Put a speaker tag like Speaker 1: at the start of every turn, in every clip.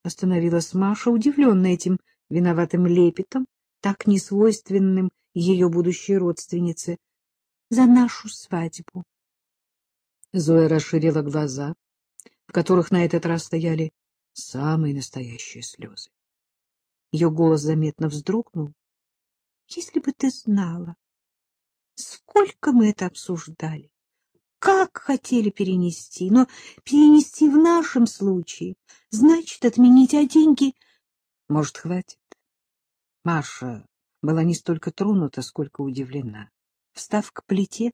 Speaker 1: — остановилась Маша, удивленная этим виноватым лепетом, так несвойственным ее будущей родственнице. — За нашу свадьбу. Зоя расширила глаза, в которых на этот раз стояли самые настоящие слезы. Ее голос заметно вздрогнул. — Если бы ты знала, сколько мы это обсуждали, как хотели перенести, но перенести в нашем случае значит отменить, а деньги... Может, хватит? Маша была не столько тронута, сколько удивлена. Встав к плите,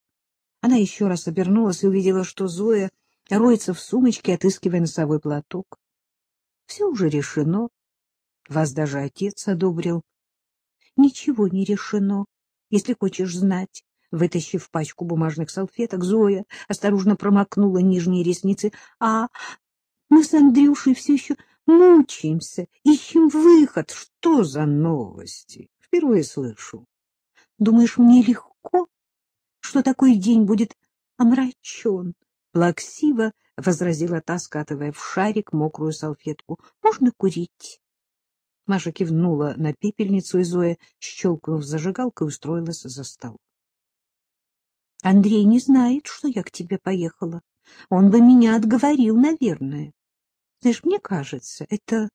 Speaker 1: она еще раз обернулась и увидела, что Зоя роется в сумочке, отыскивая носовой платок. Все уже решено. Вас даже отец одобрил. Ничего не решено, если хочешь знать. Вытащив пачку бумажных салфеток, Зоя осторожно промокнула нижние ресницы. А мы с Андрюшей все еще мучаемся, ищем выход. Что за новости? Впервые слышу. Думаешь, мне легко, что такой день будет омрачен? Плаксиво возразила та, скатывая в шарик мокрую салфетку. — Можно курить? Маша кивнула на пепельницу, и Зоя, щелкнув зажигалкой, устроилась за стол. — Андрей не знает, что я к тебе поехала. Он бы меня отговорил, наверное. Знаешь, мне кажется, это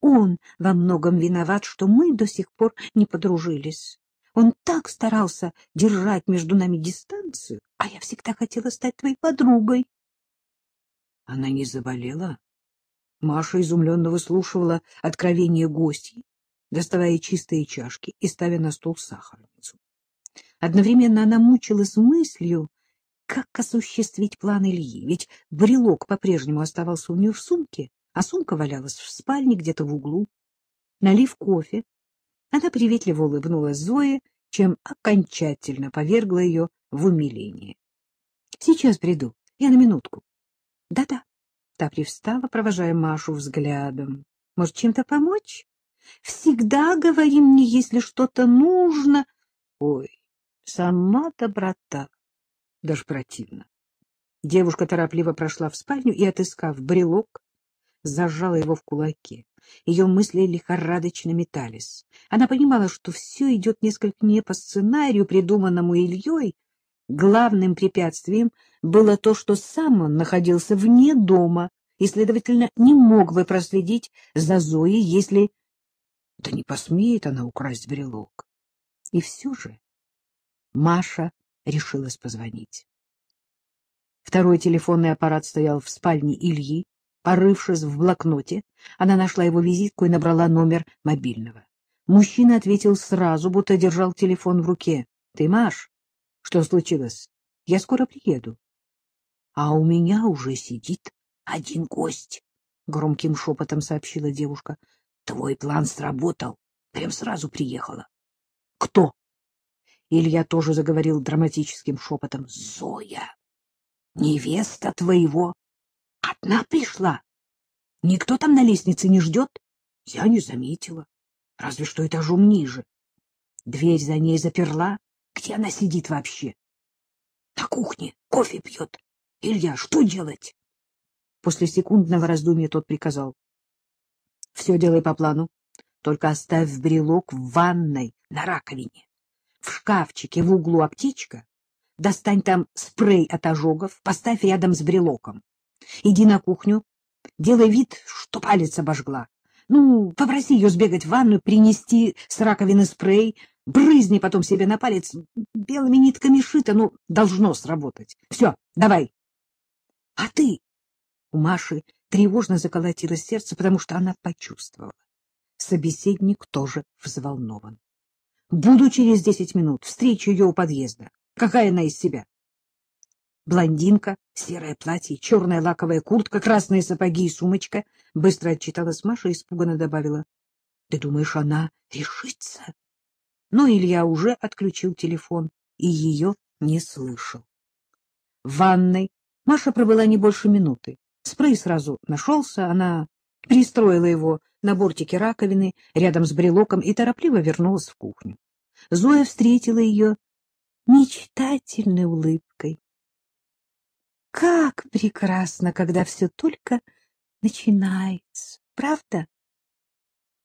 Speaker 1: он во многом виноват, что мы до сих пор не подружились. Он так старался держать между нами дистанцию, а я всегда хотела стать твоей подругой. Она не заболела? Маша изумленно выслушивала откровение гостей, доставая чистые чашки и ставя на стол сахарницу. Одновременно она мучилась мыслью, как осуществить план Ильи, ведь брелок по-прежнему оставался у нее в сумке, а сумка валялась в спальне где-то в углу. Налив кофе, она приветливо улыбнулась Зое, чем окончательно повергла ее в умиление. — Сейчас приду, я на минутку. Да — Да-да. Та привстала, провожая Машу взглядом. — Может, чем-то помочь? Всегда говори мне, если что-то нужно. Ой, сама доброта. Даже противно. Девушка торопливо прошла в спальню и, отыскав брелок, зажала его в кулаке. Ее мысли лихорадочно метались. Она понимала, что все идет несколько не по сценарию, придуманному Ильей. Главным препятствием было то, что сам он находился вне дома и, следовательно, не мог бы проследить за Зоей, если... Да не посмеет она украсть брелок. И все же Маша решилась позвонить. Второй телефонный аппарат стоял в спальне Ильи. Порывшись в блокноте, она нашла его визитку и набрала номер мобильного. Мужчина ответил сразу, будто держал телефон в руке. — Ты, Маш? Что случилось? Я скоро приеду. — А у меня уже сидит один гость, — громким шепотом сообщила девушка. — Твой план сработал. Прям сразу приехала. — Кто? Илья тоже заговорил драматическим шепотом. — Зоя, невеста твоего Одна пришла. Никто там на лестнице не ждет? Я не заметила. Разве что этажом ниже. Дверь за ней заперла. Где она сидит вообще? На кухне. Кофе пьет. Илья, что делать? После секундного раздумья тот приказал. Все делай по плану. Только оставь брелок в ванной на раковине. В шкафчике в углу аптечка. Достань там спрей от ожогов, поставь рядом с брелоком. Иди на кухню, делай вид, что палец обожгла. Ну, попроси ее сбегать в ванную, принести с раковины спрей, брызни потом себе на палец. Белыми нитками шито, ну, должно сработать. Все, давай. А ты? У Маши тревожно заколотилось сердце, потому что она почувствовала. Собеседник тоже взволнован. Буду через десять минут, встречу ее у подъезда. Какая она из себя? Блондинка, серое платье, черная лаковая куртка, красные сапоги и сумочка. Быстро отчиталась Маша и испуганно добавила. — Ты думаешь, она решится? Но Илья уже отключил телефон и ее не слышал. В ванной Маша пробыла не больше минуты. Спрей сразу нашелся, она пристроила его на бортике раковины рядом с брелоком и торопливо вернулась в кухню. Зоя встретила ее мечтательной улыбкой. Как прекрасно, когда все только начинается. Правда?